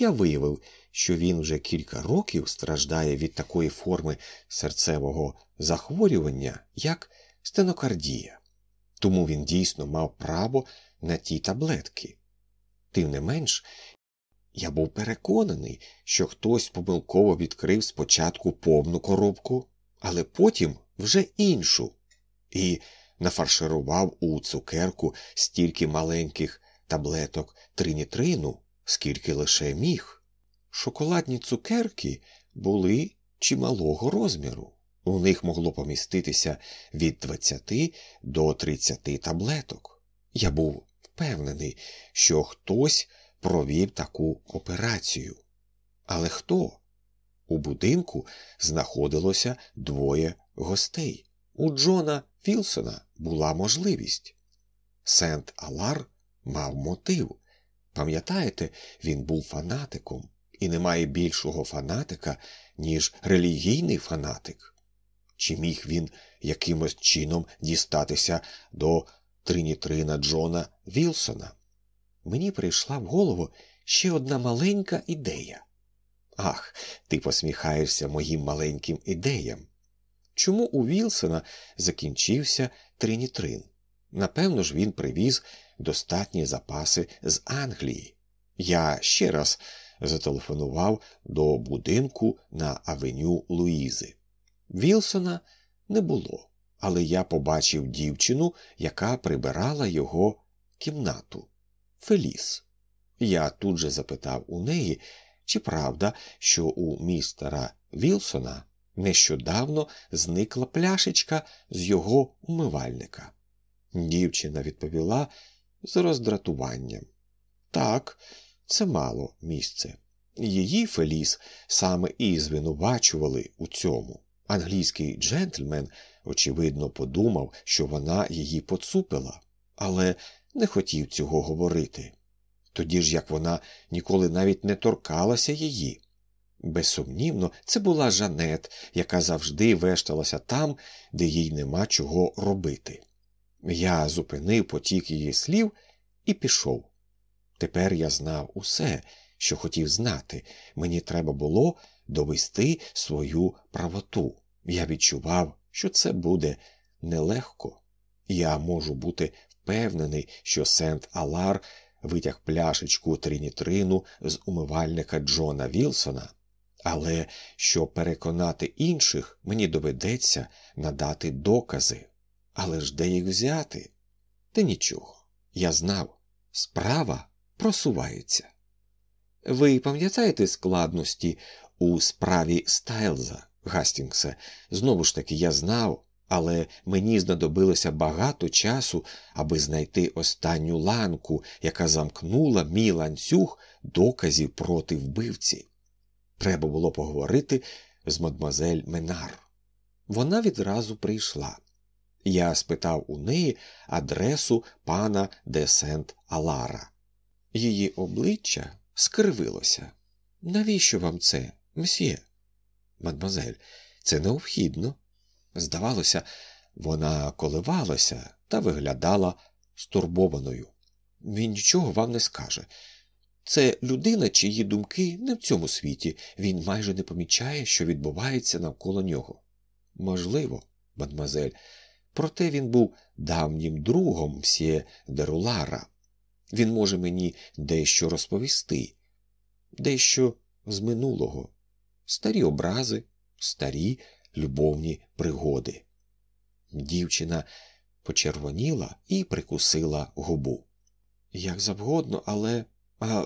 я виявив, що він вже кілька років страждає від такої форми серцевого захворювання, як стенокардія. Тому він дійсно мав право на ті таблетки. Тим не менш, я був переконаний, що хтось помилково відкрив спочатку повну коробку, але потім вже іншу, і нафарширував у цукерку стільки маленьких таблеток тринітрину, скільки лише міг. Шоколадні цукерки були чималого розміру. У них могло поміститися від 20 до 30 таблеток. Я був впевнений, що хтось провів таку операцію. Але хто? У будинку знаходилося двоє гостей. У Джона Філсона була можливість. Сент Алар мав мотив. Пам'ятаєте, він був фанатиком, і немає більшого фанатика, ніж релігійний фанатик. Чи міг він якимось чином дістатися до тринітрина Джона Вілсона? Мені прийшла в голову ще одна маленька ідея. Ах, ти посміхаєшся моїм маленьким ідеям. Чому у Вілсона закінчився тринітрин? Напевно ж, він привіз достатні запаси з Англії. Я ще раз зателефонував до будинку на авеню Луїзи. Вілсона не було, але я побачив дівчину, яка прибирала його кімнату Феліс. Я тут же запитав у неї, чи правда, що у містера Вілсона нещодавно зникла пляшечка з його умивальника. Дівчина відповіла з роздратуванням. Так, це мало місце. Її Феліс саме і звинувачували у цьому. Англійський джентльмен, очевидно, подумав, що вона її поцупила, але не хотів цього говорити. Тоді ж як вона ніколи навіть не торкалася її. Безсумнівно, це була Жанет, яка завжди вешталася там, де їй нема чого робити. Я зупинив потік її слів і пішов. Тепер я знав усе, що хотів знати. Мені треба було довести свою правоту. Я відчував, що це буде нелегко. Я можу бути впевнений, що Сент Алар витяг пляшечку трінітрину з умивальника Джона Вілсона, але щоб переконати інших, мені доведеться надати докази. Але ж де їх взяти? Та нічого. Я знав, справа просувається. Ви пам'ятаєте складності у справі Стайлза, Гастінгсе? Знову ж таки, я знав, але мені знадобилося багато часу, аби знайти останню ланку, яка замкнула мій ланцюг доказів проти вбивці. Треба було поговорити з мадмазель Менар. Вона відразу прийшла. Я спитав у неї адресу пана де Сент Алара. Її обличчя скривилося. Навіщо вам це, мсьє? Мадмазель, це необхідно. Здавалося, вона коливалася та виглядала стурбованою. Він нічого вам не скаже. Це людина, чиї думки не в цьому світі, він майже не помічає, що відбувається навколо нього. Можливо, мадмазель, проте він був давнім другом мсьє Дерулара. Він може мені дещо розповісти, дещо з минулого, старі образи, старі любовні пригоди. Дівчина почервоніла і прикусила губу. Як завгодно, але.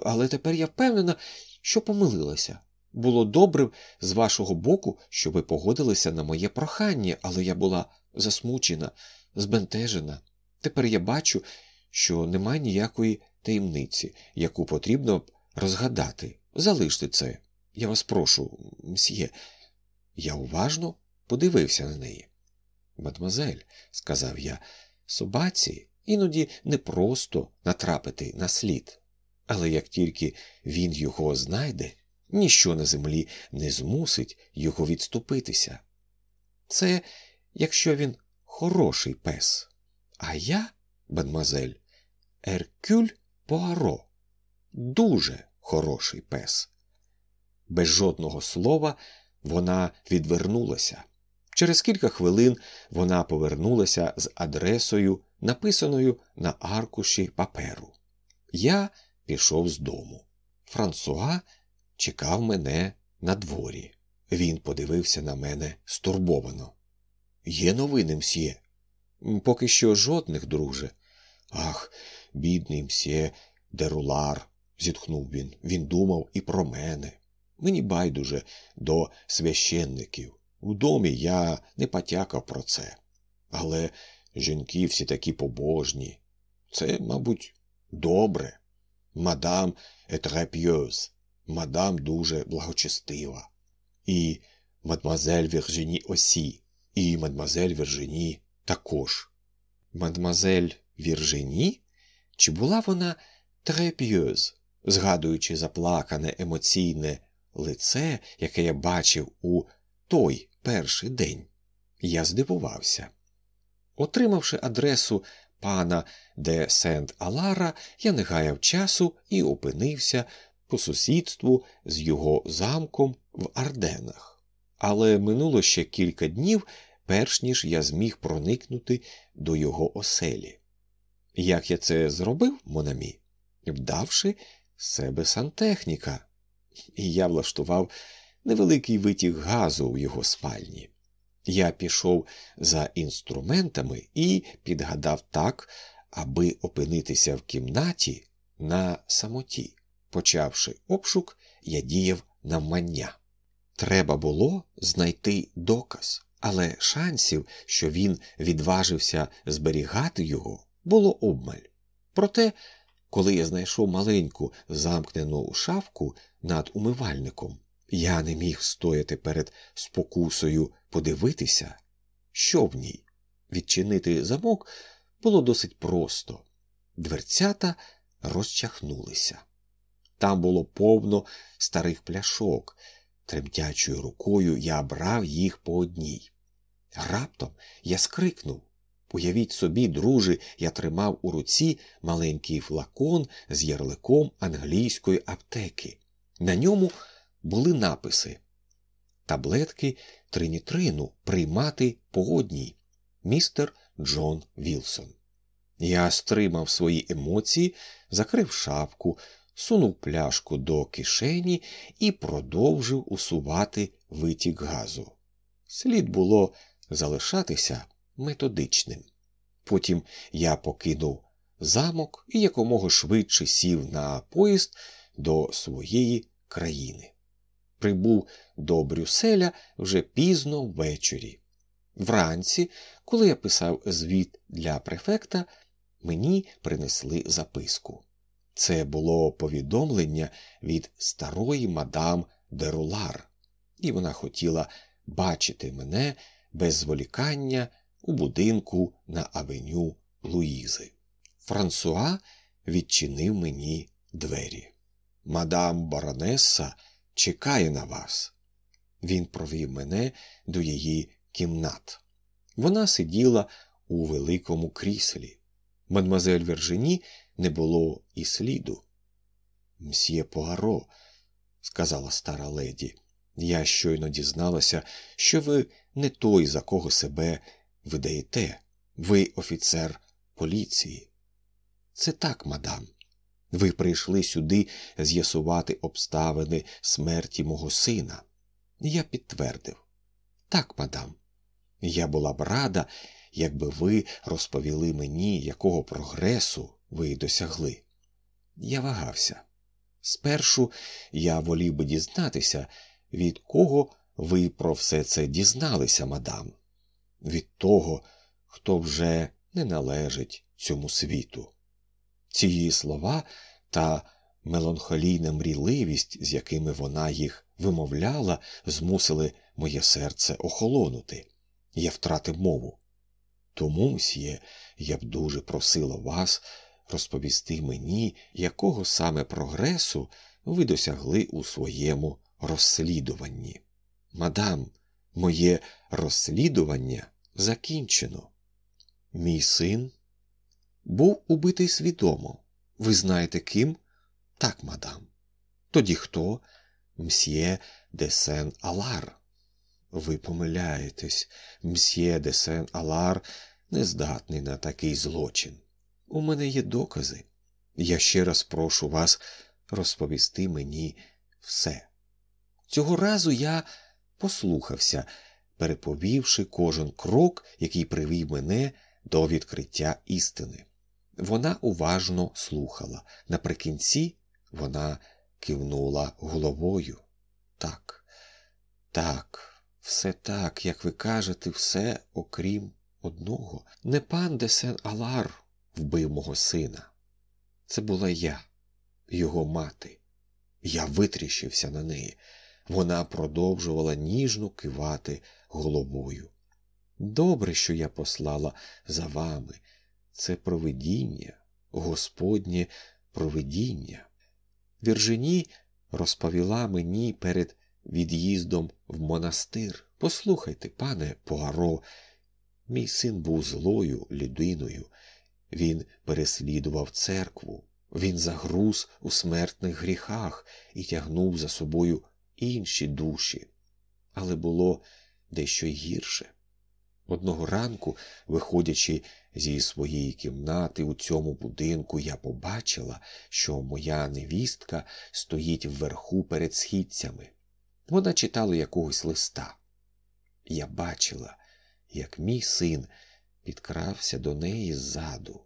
Але тепер я впевнена, що помилилася. Було добре з вашого боку, що ви погодилися на моє прохання, але я була засмучена, збентежена. Тепер я бачу, що немає ніякої таємниці, яку потрібно розгадати. Залиште це. Я вас прошу, мсьє. Я уважно подивився на неї. Мадмазель, сказав я, собаці іноді не просто натрапити на слід, але як тільки він його знайде, ніщо на землі не змусить його відступитися. Це якщо він хороший пес. А я, мадмазель, Еркюль Пуаро, дуже хороший пес. Без жодного слова вона відвернулася. Через кілька хвилин вона повернулася з адресою, написаною на аркуші паперу. Я пішов з дому. Франсуа чекав мене на дворі. Він подивився на мене стурбовано. Є новини, мсьє? Поки що жодних, друже. Ах, бідний мсьє дерулар, зітхнув він. Він думав і про мене. Мені байдуже до священників. У домі я не потякав про це. Але жінки всі такі побожні. Це, мабуть, добре. Мадам етреп'йоз, мадам дуже благочестива. І мадмазель Віржині Осі, і мадмазель Віржині також. Мадмазель Віржині? Чи була вона треп'йоз, згадуючи заплакане емоційне лице, яке я бачив у той перший день? Я здивувався. Отримавши адресу пана де Сент Алара, я не гаяв часу і опинився по сусідству з його замком в Арденах. Але минуло ще кілька днів, перш ніж я зміг проникнути до його оселі. Як я це зробив, Монамі? Вдавши себе сантехніка, і я влаштував невеликий витік газу в його спальні. Я пішов за інструментами і підгадав так, аби опинитися в кімнаті на самоті. Почавши обшук, я діяв навмання. Треба було знайти доказ, але шансів, що він відважився зберігати його, було обмаль. Проте, коли я знайшов маленьку замкнену шафку над умивальником, я не міг стояти перед спокусою подивитися, що в ній. Відчинити замок було досить просто. Дверцята розчахнулися. Там було повно старих пляшок. Тремтячою рукою я брав їх по одній. Раптом я скрикнув. Уявіть собі, друже, я тримав у руці маленький флакон з ярликом англійської аптеки. На ньому були написи таблетки тринітрину приймати по одній. Містер Джон Вілсон. Я стримав свої емоції, закрив шапку, сунув пляшку до кишені і продовжив усувати витік газу. Слід було залишатися методичним. Потім я покинув замок і якомога швидше сів на поїзд до своєї країни. Прибув до Брюсселя вже пізно ввечері. Вранці, коли я писав звіт для префекта, мені принесли записку. Це було повідомлення від старої мадам Дерулар, і вона хотіла бачити мене без зволікання у будинку на авеню Луїзи. Франсуа відчинив мені двері. Мадам Баронеса чекає на вас. Він провів мене до її кімнат. Вона сиділа у великому кріслі. Мадмазель Вержині не було і сліду. Мсьє Пуаро, сказала стара леді, я щойно дізналася, що ви не той, за кого себе видаєте. Ви офіцер поліції. Це так, мадам. Ви прийшли сюди з'ясувати обставини смерті мого сина. Я підтвердив. Так, мадам. Я була б рада, якби ви розповіли мені, якого прогресу ви досягли. Я вагався. Спершу я волів би дізнатися, від кого ви про все це дізналися, мадам, від того, хто вже не належить цьому світу. Ці слова та меланхолійна мрійливість, з якими вона їх вимовляла, змусили моє серце охолонути. Я втратив мову. Тому, мсьє, я б дуже просила вас розповісти мені, якого саме прогресу ви досягли у своєму розслідуванні. Мадам, моє розслідування закінчено. Мій син був убитий свідомо. Ви знаєте ким? Так, мадам. Тоді хто? Мсьє де Сен Алар. Ви помиляєтесь, мсьє де Сен Алар не здатний на такий злочин. У мене є докази. Я ще раз прошу вас розповісти мені все. Цього разу я послухався, переповівши кожен крок, який привів мене до відкриття істини. Вона уважно слухала. Наприкінці вона кивнула головою. Так, так, все так, як ви кажете, все окрім одного. Не пан Десен Алар вбив мого сина. Це була я, його мати. Я витріщився на неї. Вона продовжувала ніжно кивати головою. Добре, що я послала за вами. Це провидіння, Господнє провидіння. Віржині розповіла мені перед від'їздом в монастир. Послухайте, пане Пуаро, мій син був злою людиною. Він переслідував церкву, він загруз у смертних гріхах і тягнув за собою інші душі. Але було дещо гірше. Одного ранку, виходячи зі своєї кімнати у цьому будинку, я побачила, що моя невістка стоїть вверху перед східцями. Вона читала якогось листа. Я бачила, як мій син підкрався до неї ззаду.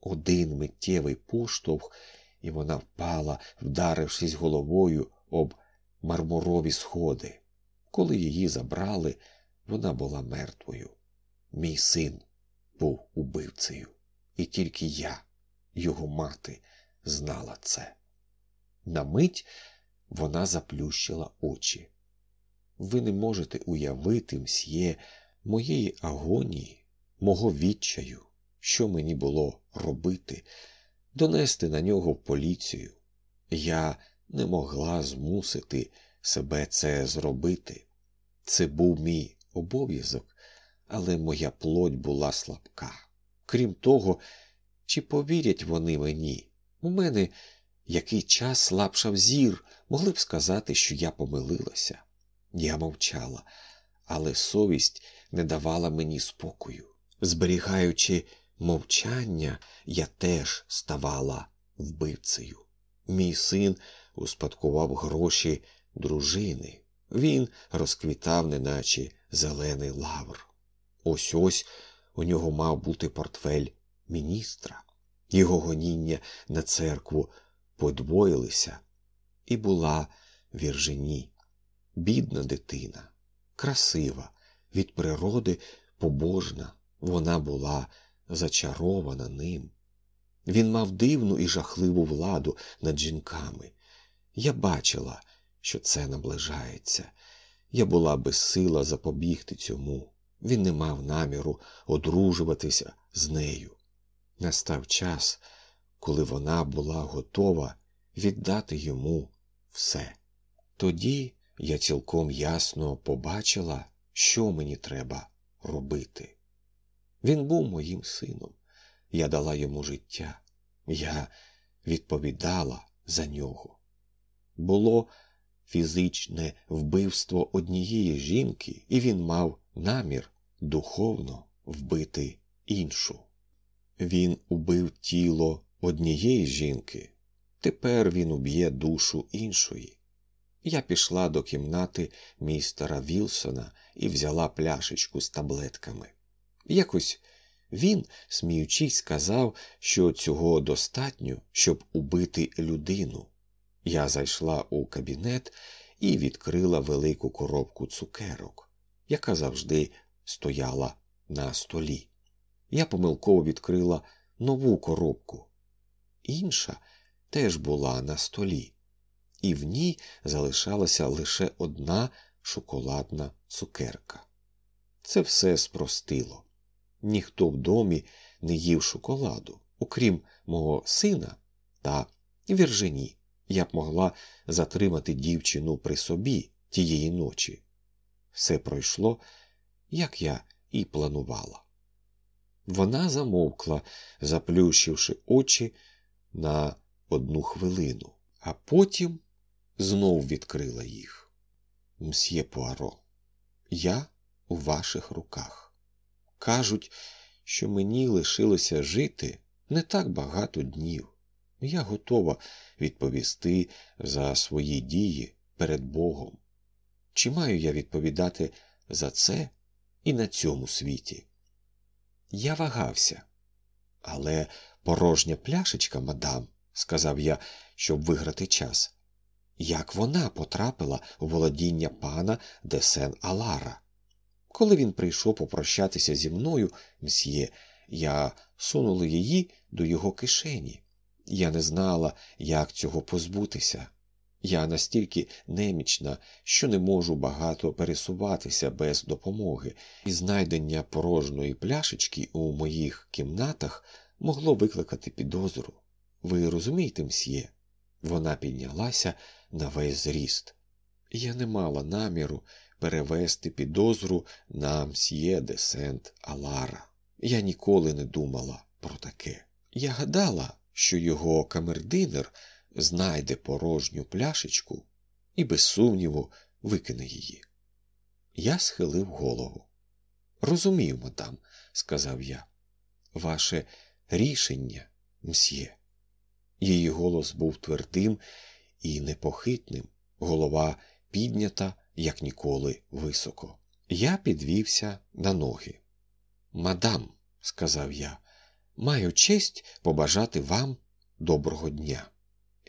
Один миттєвий поштовх, і вона впала, вдарившись головою об мармурові сходи. Коли її забрали, вона була мертвою. Мій син був убивцею, і тільки я, його мати, знала це. На мить вона заплющила очі. Ви не можете уявити, мсьє, моєї агонії, мого відчаю, що мені було робити, донести на нього поліцію. Я не могла змусити себе це зробити. Це був мій обов'язок, але моя плоть була слабка. Крім того, чи повірять вони мені? У мене який час слабшав зір, могли б сказати, що я помилилася. Я мовчала, але совість не давала мені спокою. Зберігаючи мовчання, я теж ставала вбивцею. Мій син успадкував гроші дружини. Він розквітав, неначе зелений лавр. Ось ось у нього мав бути портфель міністра. Його гоніння на церкву подвоїлися, і була віржині, бідна дитина, красива, від природи побожна, вона була зачарована ним. Він мав дивну і жахливу владу над жінками. Я бачила, що це наближається. Я була безсила запобігти цьому. Він не мав наміру одружуватися з нею. Настав час, коли вона була готова віддати йому все. Тоді я цілком ясно побачила, що мені треба робити. Він був моїм сином, я дала йому життя, я відповідала за нього. Було фізичне вбивство однієї жінки, і він мав намір духовно вбити іншу. Він убив тіло однієї жінки, тепер він уб'є душу іншої. Я пішла до кімнати містера Вілсона і взяла пляшечку з таблетками. Якось він, сміючись, сказав, що цього достатньо, щоб убити людину. Я зайшла у кабінет і відкрила велику коробку цукерок, яка завжди стояла на столі. Я помилково відкрила нову коробку. Інша теж була на столі, і в ній залишалася лише одна шоколадна цукерка. Це все спростило. Ніхто в домі не їв шоколаду, окрім мого сина та віржині. Я б могла затримати дівчину при собі тієї ночі. Все пройшло, як я і планувала. Вона замовкла, заплющивши очі на одну хвилину, а потім знов відкрила їх. Мсьє Пуаро, я у ваших руках. Кажуть, що мені лишилося жити не так багато днів. Я готова відповісти за свої дії перед Богом. Чи маю я відповідати за це і на цьому світі? Я вагався, але порожня пляшечка, мадам, сказав я, щоб виграти час. Як вона потрапила у володіння пана Десен Алара? Коли він прийшов попрощатися зі мною, мсьє, я сунула її до його кишені. Я не знала, як цього позбутися. Я настільки немічна, що не можу багато пересуватися без допомоги, і знайдення порожньої пляшечки у моїх кімнатах могло викликати підозру. Ви розумієте, мсьє? Вона піднялася на весь зріст. Я не мала наміру перевести підозру на мсьє де Сент Алара. Я ніколи не думала про таке. Я гадала, що його камердинер знайде порожню пляшечку і, без сумніву, викине її. Я схилив голову. Розумію, мадам, сказав я, ваше рішення, мсьє. Її голос був твердим і непохитним, голова піднята, як ніколи, високо. Я підвівся на ноги. Мадам, сказав я, маю честь побажати вам доброго дня.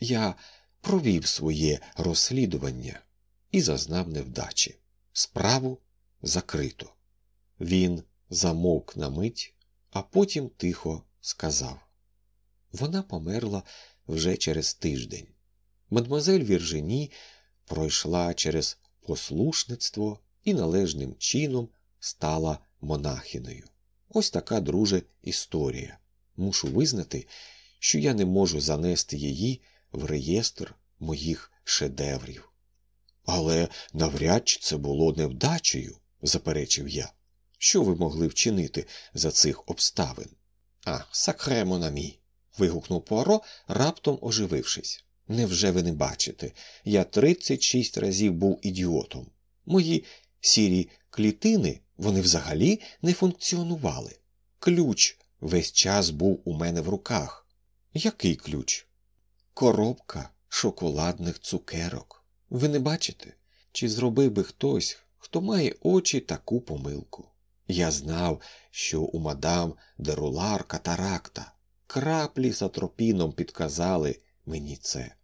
Я провів своє розслідування і зазнав невдачі. Справу закрито. Він замовк на мить, а потім тихо сказав: Вона померла вже через тиждень. Мадмозель Віржині пройшла через послушництво і належним чином стала монахиною. Ось така, друже, історія. Мушу визнати, що я не можу занести її в реєстр моїх шедеврів. Але навряд чи це було невдачею, заперечив я. Що ви могли вчинити за цих обставин? А, сакре монамі. вигукнув Пуаро, раптом оживившись. Невже ви не бачите? Я 36 разів був ідіотом. Мої сірі клітини вони взагалі не функціонували. Ключ весь час був у мене в руках. Який ключ? Коробка шоколадних цукерок. Ви не бачите? Чи зробив би хтось, хто має очі таку помилку? Я знав, що у мадам Дерулар катаракта. Краплі з атропіном підказали мені це.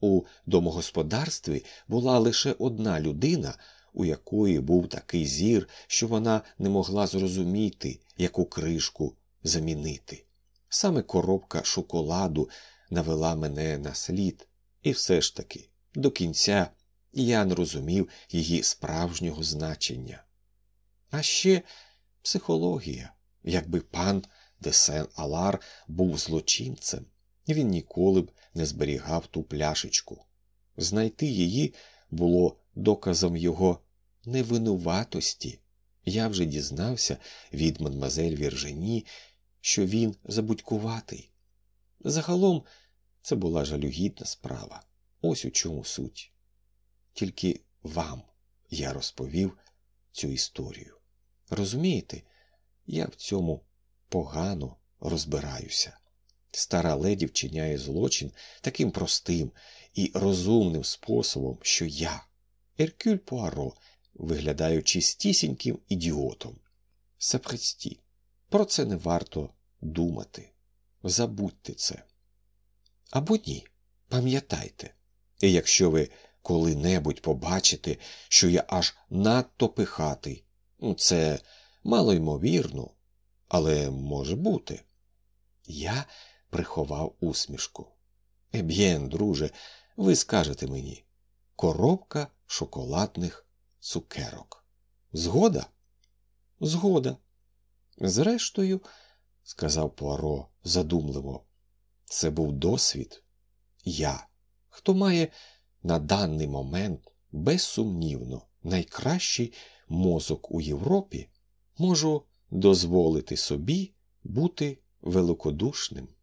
У домогосподарстві була лише одна людина, у якої був такий зір, що вона не могла зрозуміти, яку кришку замінити. Саме коробка шоколаду навела мене на слід, і все ж таки, до кінця я не розумів її справжнього значення. А ще психологія, якби пан Десен Алар був злочинцем, він ніколи б не зберігав ту пляшечку. Знайти її було доказом його невинуватості. Я вже дізнався від мадмазель Віржені, що він забудькуватий. Загалом це була жалюгідна справа. Ось у чому суть. Тільки вам я розповів цю історію. Розумієте, я в цьому погано розбираюся. Стара леді вчиняє злочин таким простим і розумним способом, що я, Еркюль Пуаро, виглядаю чистісіньким ідіотом. Сапресті, про це не варто думати. Забудьте це. Або ні, пам'ятайте, і якщо ви коли-небудь побачите, що я аж надто пихатий, ну, це мало ймовірно, але може бути. Я приховав усмішку. Еб'єн, друже, ви скажете мені коробка шоколадних цукерок. Згода? Згода. Зрештою, сказав Пуаро задумливо, це був досвід. Я, хто має на даний момент безсумнівно найкращий мозок у Європі, можу дозволити собі бути великодушним.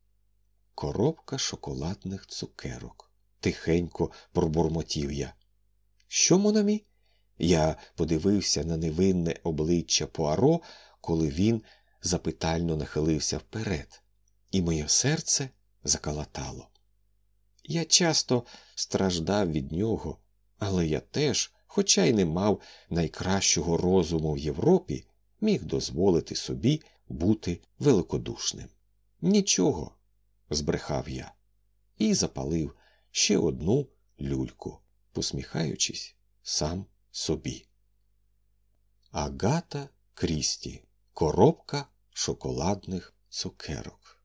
Коробка шоколадних цукерок. тихенько пробурмотів я. Що, Монамі? Я подивився на невинне обличчя Пуаро, коли він запитально нахилився вперед, і моє серце закалатало. Я часто страждав від нього, але я теж, хоча й не мав найкращого розуму в Європі, міг дозволити собі бути великодушним. Нічого, збрехав я, і запалив ще одну люльку, посміхаючись сам собі. Агата Крісті. Коробка шоколадних цукерок.